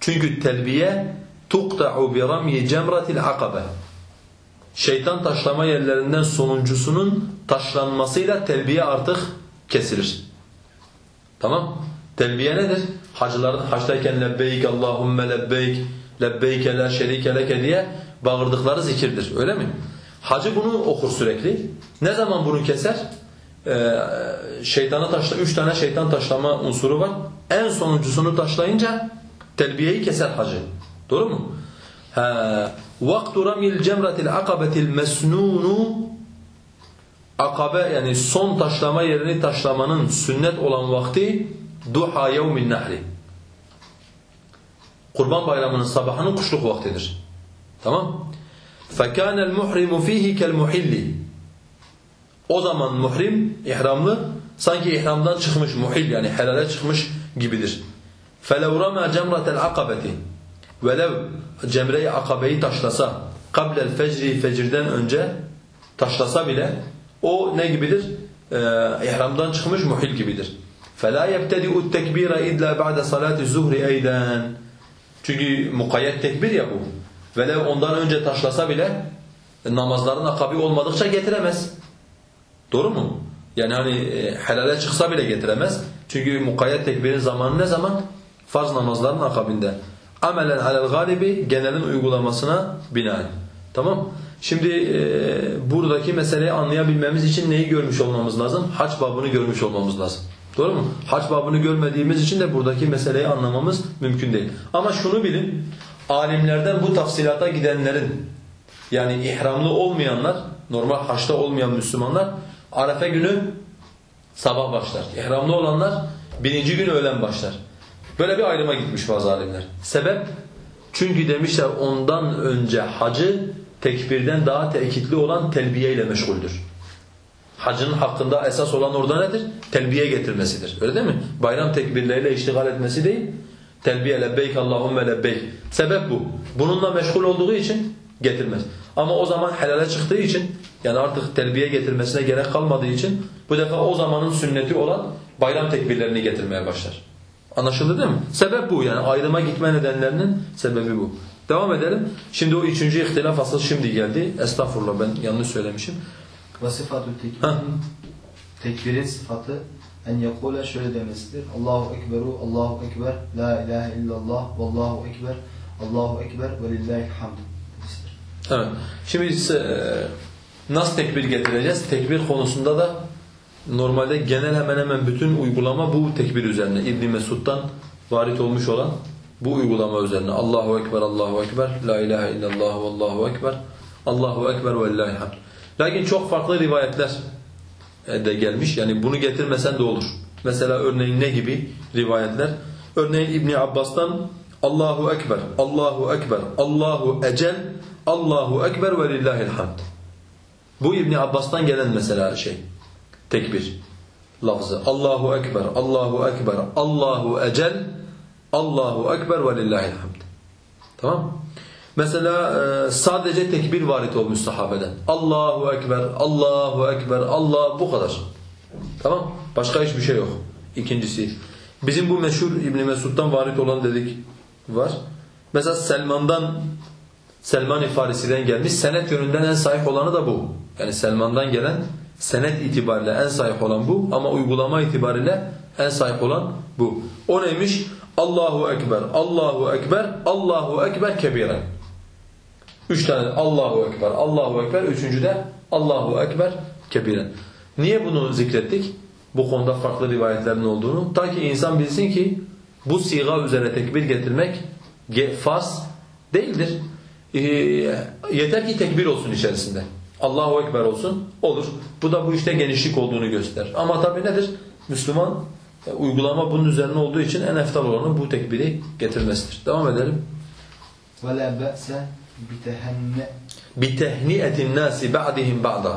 çünkü telbiye تُقْتَعُ بِرَمْيِ جَمْرَةِ الْعَقَبَةِ şeytan taşlama yerlerinden sonuncusunun taşlanmasıyla telbiye artık kesilir. Tamam? Telbiye nedir? Hacıların haçtayken lebbeyk Allahümme lebbeyk lebbeyke la şerike leke diye bağırdıkları zikirdir. Öyle mi? Hacı bunu okur sürekli. Ne zaman bunu keser? Ee, şeytana taşla, üç tane şeytan taşlama unsuru var. En sonuncusunu taşlayınca telbiyeyi keser hacı. Doğru mu? وَقْتُ رَمِي الْجَمْرَةِ الْعَقَبَةِ الْمَسْنُونُ akabe yani son taşlama yerini taşlamanın sünnet olan vakti duha yevmin nehri. Kurban bayramının sabahının kuşluk vaktidir. Tamam? فَكَانَ الْمُحْرِمُ ف۪يهِ كَالْمُحِلِّ O zaman muhrim, ihramlı, sanki ihramdan çıkmış muhil yani helale çıkmış gibidir. فَلَوْ رَمَى جَمْرَةَ الْعَقَبَةِ Velev cemre-i akabeyi taşlasa, قَبْلَ الْفَجْرِ fecirden önce taşlasa bile o ne gibidir? Ee, ihramdan çıkmış muhil gibidir. فَلَا يَبْتَدِعُ التَّكْبِيرَ اِدْلَا بَعْدَ صَلَاةِ الزُّهْرِ اَيْدًا Çünkü mukayyet tekbir ya bu. Velev ondan önce taşlasa bile namazların akabi olmadıkça getiremez. Doğru mu? Yani hani e, helale çıksa bile getiremez. Çünkü mukayyet tekbirin zamanı ne zaman? Farz namazların akabinde. Amelen alel galibi genelin uygulamasına binaen. Tamam? Şimdi e, buradaki meseleyi anlayabilmemiz için neyi görmüş olmamız lazım? Haç babını görmüş olmamız lazım. Doğru mu? Haç babını görmediğimiz için de buradaki meseleyi anlamamız mümkün değil. Ama şunu bilin, alimlerden bu tafsilata gidenlerin yani ihramlı olmayanlar, normal haçta olmayan Müslümanlar Arefe günü sabah başlar. İhramlı olanlar birinci gün öğlen başlar. Böyle bir ayrıma gitmiş bazı alimler. Sebep? Çünkü demişler ondan önce hacı tekbirden daha tekitli olan telbiye ile meşguldür. Hacının hakkında esas olan orada nedir? Telbiye getirmesidir. Öyle değil mi? Bayram tekbirleriyle iştigal etmesi değil. Telbiye lebbeyk Allahümme lebbeyk. Sebep bu. Bununla meşgul olduğu için getirmez. Ama o zaman helale çıktığı için yani artık telbiye getirmesine gerek kalmadığı için bu defa o zamanın sünneti olan bayram tekbirlerini getirmeye başlar. Anlaşıldı değil mi? Sebep bu yani ayrıma gitme nedenlerinin sebebi bu. Devam edelim. Şimdi o üçüncü ihtilaf asıl şimdi geldi. Estağfurullah ben yanlış söylemişim. Ve sıfatü tekbirin, sıfatı en yekule şöyle demesidir. Allahu Ekberu, Allahu Ekber, La ilahe illallah, Vallahu Ekber, Allahu Ekber ve lillahi hamd. Evet. Şimdi ise nasıl tekbir getireceğiz? Tekbir konusunda da normalde genel hemen hemen bütün uygulama bu tekbir üzerine. İbn Mesud'dan varit olmuş olan bu uygulama üzerine. Allahu Ekber, Allahu Ekber, La ilahe illallah, Vallahu Ekber, Allahu Ekber ve lillahi hamd. Lakin çok farklı rivayetler de gelmiş. Yani bunu getirmesen de olur. Mesela örneğin ne gibi rivayetler? Örneğin İbn Abbas'tan Allahu Ekber, Allahu Ekber, Allahu Ecel, Allahu Ekber ve lillahil hamd. Bu İbn Abbas'tan gelen mesela şey. Tekbir lafzı. Allahu Ekber, Allahu Ekber, Allahu Ecel, Allahu Ekber ve lillahil hamd. Tamam Mesela e, sadece tekbir varit olmuş sahabeden. Allahu Ekber, Allahu Ekber, Allah bu kadar. Tamam Başka hiçbir şey yok. İkincisi. Bizim bu meşhur İbn Mesud'dan varit olan dedik var. Mesela Selman'dan Selman-ı Farisi'den gelmiş. Senet yönünden en sahih olanı da bu. Yani Selman'dan gelen senet itibariyle en sahih olan bu ama uygulama itibariyle en sahih olan bu. O neymiş? Allahu Ekber, Allahu Ekber, Allahu Ekber kebiren. Üç tane Allahu Ekber, Allahu Ekber, üçüncü de Allahu Ekber kebiren. Niye bunu zikrettik? Bu konuda farklı rivayetlerin olduğunu. Ta ki insan bilsin ki bu siga üzere tekbir getirmek farz değildir. Ee, yeter ki tekbir olsun içerisinde. Allahu Ekber olsun olur. Bu da bu işte genişlik olduğunu gösterir. Ama tabi nedir? Müslüman e, uygulama bunun üzerine olduğu için en eftal olanı bu tekbiri getirmesidir. Devam edelim. وَلَا بَأْسَ بِتَهْنِئَةِ النَّاسِ بَعْدِهِمْ بَعْدًا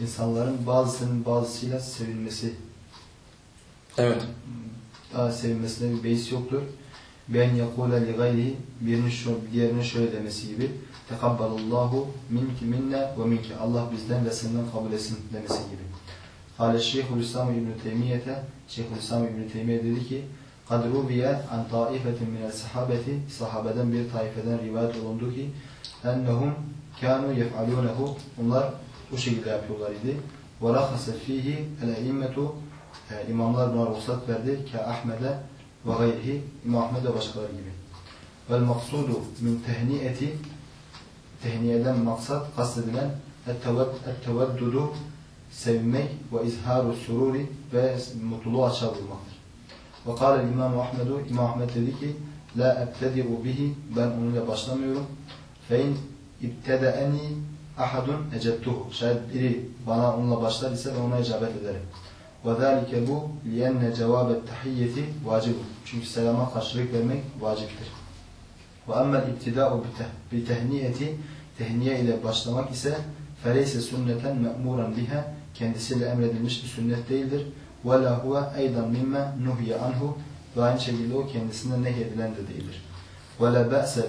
İnsanların bazısının bazısıyla sevinmesi. Evet. Daha sevinmesine bir beis yoktur. Ben yakule li gayri birinin şu diğerinin şöyle demesi gibi tekabbalallahu minki minne ve minki. Allah bizden ve senden kabul etsin demesi gibi. Kale Şeyhülislam İbn Teymiyete Şeyhülislam İbn Teymiye dedi ki kad ruviye an taifetin minel sahabeti. Sahabeden bir taifeden rivayet olundu ki ennehum kanu yef'alunehu onlar bu şekilde yapıyorlar idi. Ve rahase fihi el-eimmetu. İmamlar buna ruhsat verdi. Ki Ahmet'e ve gayrihi İmam Ahmed ve başkaları gibi. Vel maksudu min tehniyeti tehniyeden maksat kastedilen et-teveddudu sevmek ve izharu sururi ve mutluluğu açığa vurmaktır. Ve kâle İmam Ahmedu İmam Ahmed dedi ki la ebtedi'u bihi ben onunla başlamıyorum. Fe in ibtede'eni ahadun ecettuhu. Şayet biri bana onunla başlar ise ben ona icabet ederim. وَذَٰلِكَ bu لِيَنَّ جَوَابَ التَّحِيَّةِ vacib. Çünkü selama karşılık vermek vaciptir. وَأَمَّا الْاِبْتِدَاءُ بِتَهْنِيَةِ Tehniye ile başlamak ise فَلَيْسَ سُنَّةً مَأْمُورًا بِهَا Kendisiyle emredilmiş bir sünnet değildir. وَلَا هُوَ اَيْضًا مِمَّا نُهْيَ عَنْهُ Ve aynı şekilde o kendisinden nehyedilen de değildir. وَلَا بَأْسَ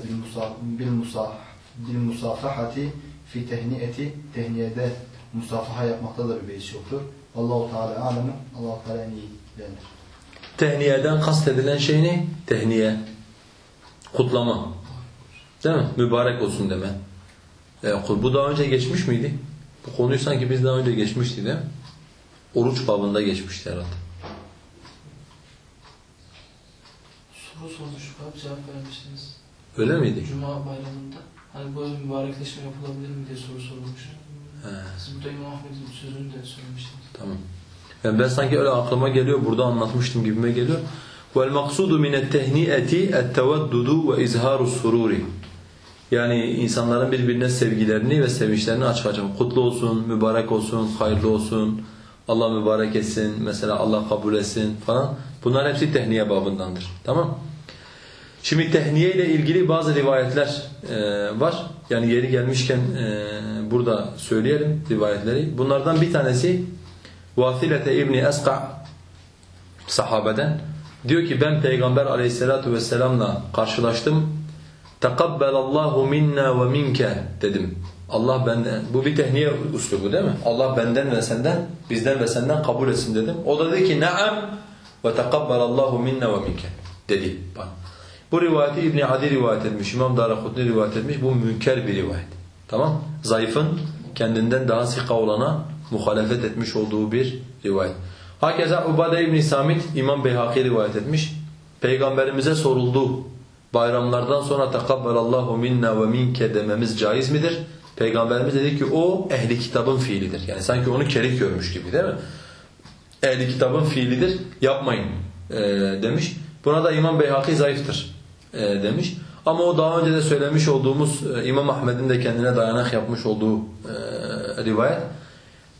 بِالْمُصَافَحَةِ fi tehniyeti tehniyede musafaha yapmakta da bir beis yoktur. Allahu Teala alemu. Allahu Teala en iyi bilendir. Tehniyeden kastedilen şey ne? Tehniye. Kutlama. Değil mi? Mübarek olsun deme. E, bu daha önce geçmiş miydi? Bu konuyu sanki biz daha önce geçmişti değil mi? Oruç babında geçmişti herhalde. Soru sormuş, abi cevap vermiştiniz. Öyle miydi? Cuma bayramında. Hani böyle mübarekleşme yapılabilir mi diye soru sorulmuş. He, Siz burada İmam Ahmet'in sözünü de söylemiştiniz. tamam. Yani ben sanki öyle aklıma geliyor, burada anlatmıştım gibime geliyor. وَالْمَقْصُودُ مِنَ التَّهْنِئَةِ التَّوَدُّدُ وَاِزْهَارُ السُّرُورِ Yani insanların birbirine sevgilerini ve sevinçlerini açıklayacak. Kutlu olsun, mübarek olsun, hayırlı olsun, Allah mübarek etsin, mesela Allah kabul etsin falan. Bunlar hepsi tehniye babındandır. Tamam Şimdi tehniye ile ilgili bazı rivayetler e, var. Yani yeri gelmişken e, burada söyleyelim rivayetleri. Bunlardan bir tanesi Vasilete İbni Eska sahabeden diyor ki ben Peygamber aleyhissalatu vesselamla karşılaştım. Tekabbelallahu minna ve minke dedim. Allah benden, bu bir tehniye uslubu değil mi? Allah benden ve senden, bizden ve senden kabul etsin dedim. O da dedi ki naam ve tekabbelallahu minna ve minke dedi bana. Bu rivayeti İbn Adi rivayet etmiş, İmam Daraqutni rivayet etmiş. Bu münker bir rivayet. Tamam? Zayıfın kendinden daha sika olana muhalefet etmiş olduğu bir rivayet. Hakeza Ubade İbn Samit İmam Beyhaki rivayet etmiş. Peygamberimize soruldu. Bayramlardan sonra tekabbelallahu minna ve minke dememiz caiz midir? Peygamberimiz dedi ki o ehli kitabın fiilidir. Yani sanki onu kerik görmüş gibi değil mi? Ehli kitabın fiilidir. Yapmayın e, demiş. Buna da İmam Beyhaki zayıftır e, demiş. Ama o daha önce de söylemiş olduğumuz e, İmam Ahmed'in de kendine dayanak yapmış olduğu e, rivayet.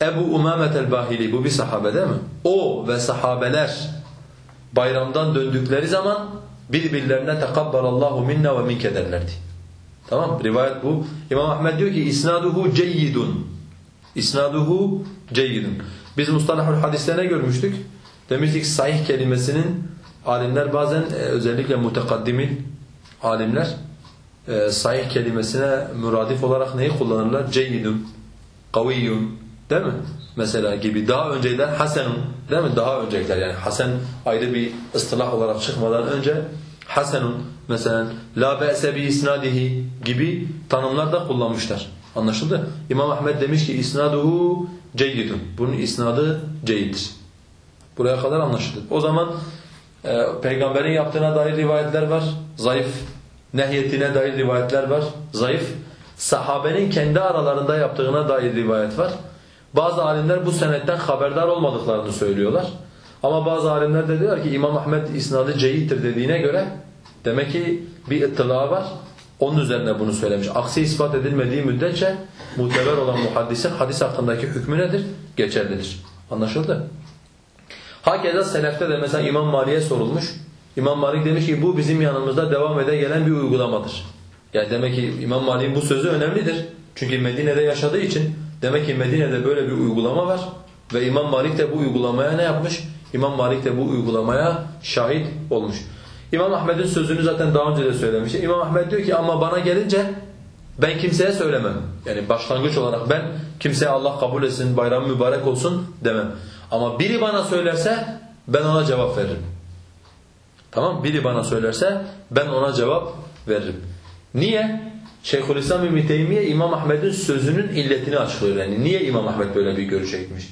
Ebu Umamet el-Bahili bu bir sahabe değil mi? O ve sahabeler bayramdan döndükleri zaman birbirlerine tekabbalallahu minna ve minke derlerdi. Tamam Rivayet bu. İmam Ahmed diyor ki isnaduhu ceyyidun. İsnaduhu ceyyidun. Biz mustalahul hadiste ne görmüştük? Demiştik sahih kelimesinin alimler bazen e, özellikle mutekaddimin alimler e, sahih kelimesine müradif olarak neyi kullanırlar? Ceyyidun, kaviyyun değil mi? Mesela gibi daha önceler hasenun değil mi? Daha öncekiler yani hasen ayrı bir ıstılah olarak çıkmadan önce hasenun mesela la be'se bi isnadihi gibi tanımlar da kullanmışlar. Anlaşıldı? İmam Ahmed demiş ki isnaduhu ceyyidun. Bunun isnadı ceyyiddir. Buraya kadar anlaşıldı. O zaman peygamberin yaptığına dair rivayetler var. Zayıf. Nehyetine dair rivayetler var. Zayıf. Sahabenin kendi aralarında yaptığına dair rivayet var. Bazı alimler bu senetten haberdar olmadıklarını söylüyorlar. Ama bazı alimler de diyorlar ki İmam Ahmed isnadı ceyittir dediğine göre demek ki bir ıttıla var. Onun üzerine bunu söylemiş. Aksi ispat edilmediği müddetçe muteber olan muhaddisin hadis hakkındaki hükmü nedir? Geçerlidir. Anlaşıldı? Hakeza selefte de mesela İmam Malik'e sorulmuş. İmam Malik demiş ki bu bizim yanımızda devam ede gelen bir uygulamadır. Yani demek ki İmam Malik'in bu sözü önemlidir. Çünkü Medine'de yaşadığı için demek ki Medine'de böyle bir uygulama var. Ve İmam Malik de bu uygulamaya ne yapmış? İmam Malik de bu uygulamaya şahit olmuş. İmam Ahmed'in sözünü zaten daha önce de söylemiştim. İmam Ahmed diyor ki ama bana gelince ben kimseye söylemem. Yani başlangıç olarak ben kimseye Allah kabul etsin, bayram mübarek olsun demem. Ama biri bana söylerse ben ona cevap veririm. Tamam Biri bana söylerse ben ona cevap veririm. Niye? Şeyhülislam İbn Teymiye İmam Ahmed'in sözünün illetini açıklıyor. Yani niye İmam Ahmed böyle bir görüş çekmiş?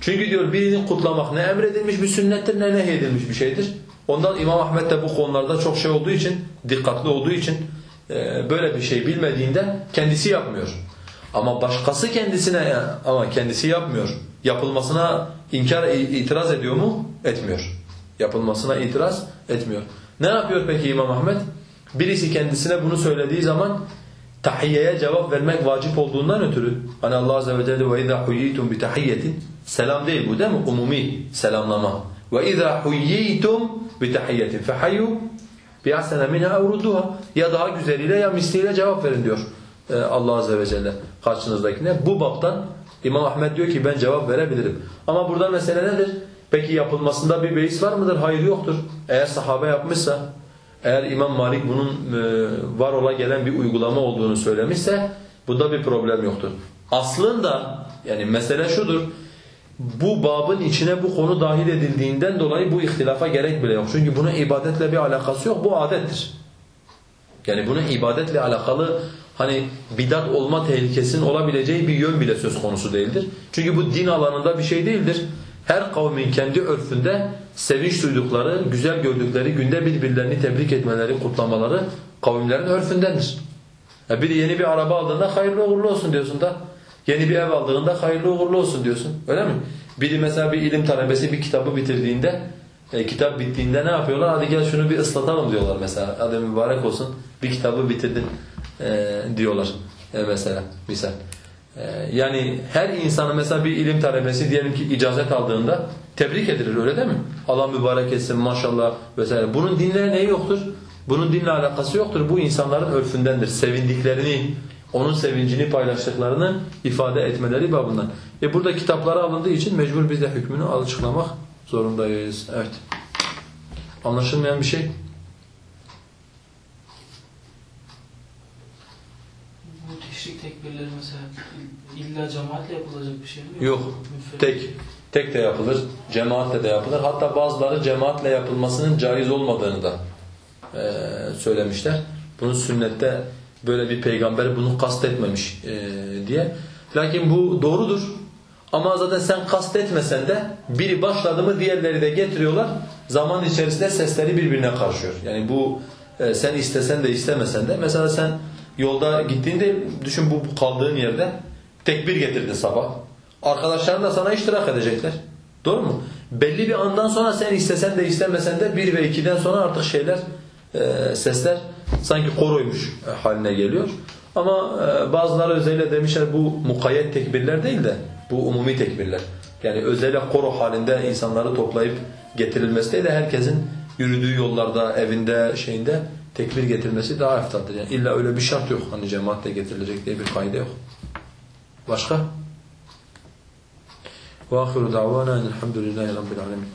Çünkü diyor birini kutlamak ne emredilmiş bir sünnettir ne nehyedilmiş bir şeydir. Ondan İmam Ahmed de bu konularda çok şey olduğu için, dikkatli olduğu için e, böyle bir şey bilmediğinde kendisi yapmıyor. Ama başkası kendisine ama kendisi yapmıyor. Yapılmasına inkar itiraz ediyor mu? Etmiyor. Yapılmasına itiraz etmiyor. Ne yapıyor peki İmam Ahmed? Birisi kendisine bunu söylediği zaman tahiyyeye cevap vermek vacip olduğundan ötürü hani Allah azze ve celle ve iza huyyitum bi tahiyyetin selam değil bu değil mi? Umumi selamlama. Ve iza huyyitum bi tahiyyetin fehayyu bi ahsana minha. Ya daha güzeliyle ya misliyle cevap verin diyor e, Allah azze ve celle karşınızdakine. Bu baptan İmam Ahmed diyor ki ben cevap verebilirim. Ama burada mesele nedir? Peki yapılmasında bir beis var mıdır? Hayır yoktur. Eğer sahabe yapmışsa eğer İmam Malik bunun e, var ola gelen bir uygulama olduğunu söylemişse bunda bir problem yoktur. Aslında yani mesele şudur. Bu babın içine bu konu dahil edildiğinden dolayı bu ihtilafa gerek bile yok. Çünkü bunun ibadetle bir alakası yok. Bu adettir. Yani bunun ibadetle alakalı hani bidat olma tehlikesinin olabileceği bir yön bile söz konusu değildir. Çünkü bu din alanında bir şey değildir. Her kavmin kendi örfünde sevinç duydukları, güzel gördükleri günde birbirlerini tebrik etmeleri, kutlamaları kavimlerin örfündendir. Ya biri yeni bir araba aldığında hayırlı uğurlu olsun diyorsun da. Yeni bir ev aldığında hayırlı uğurlu olsun diyorsun. Öyle mi? Biri mesela bir ilim talebesi bir kitabı bitirdiğinde, e, kitap bittiğinde ne yapıyorlar? Hadi gel şunu bir ıslatalım diyorlar mesela. Hadi mübarek olsun bir kitabı bitirdin e, diyorlar e, mesela misal. E, yani her insanı mesela bir ilim talebesi diyelim ki icazet aldığında tebrik edilir öyle değil mi? Allah mübarek etsin maşallah vesaire. Bunun dinle neyi yoktur? Bunun dinle alakası yoktur. Bu insanların örfündendir. Sevindiklerini, onun sevincini paylaştıklarını ifade etmeleri babından. E burada kitaplara alındığı için mecbur biz de hükmünü açıklamak zorundayız. Evet. Anlaşılmayan bir şey? Bu teşrik tekbirleri mesela illa cemaatle yapılacak bir şey mi? Yok. Müfred- Tek tek de yapılır, cemaatle de yapılır. Hatta bazıları cemaatle yapılmasının caiz olmadığını da e, söylemişler. Bunun sünnette böyle bir peygamber bunu kastetmemiş e, diye. Lakin bu doğrudur. Ama zaten sen kastetmesen de biri başladı mı diğerleri de getiriyorlar. Zaman içerisinde sesleri birbirine karışıyor. Yani bu e, sen istesen de istemesen de mesela sen yolda gittiğinde düşün bu kaldığın yerde tekbir getirdin sabah. Arkadaşların da sana iştirak edecekler. Doğru mu? Belli bir andan sonra sen istesen de istemesen de bir ve ikiden sonra artık şeyler e, sesler sanki koroymuş e, haline geliyor. Ama e, bazıları özellikle demişler bu mukayyet tekbirler değil de bu umumi tekbirler. Yani özellikle koro halinde insanları toplayıp getirilmesi değil de herkesin yürüdüğü yollarda, evinde, şeyinde tekbir getirmesi daha eftaldir. Yani illa öyle bir şart yok. Hani cemaatle getirilecek diye bir kaide yok. Başka? وآخر دعوانا أن الحمد لله رب العالمين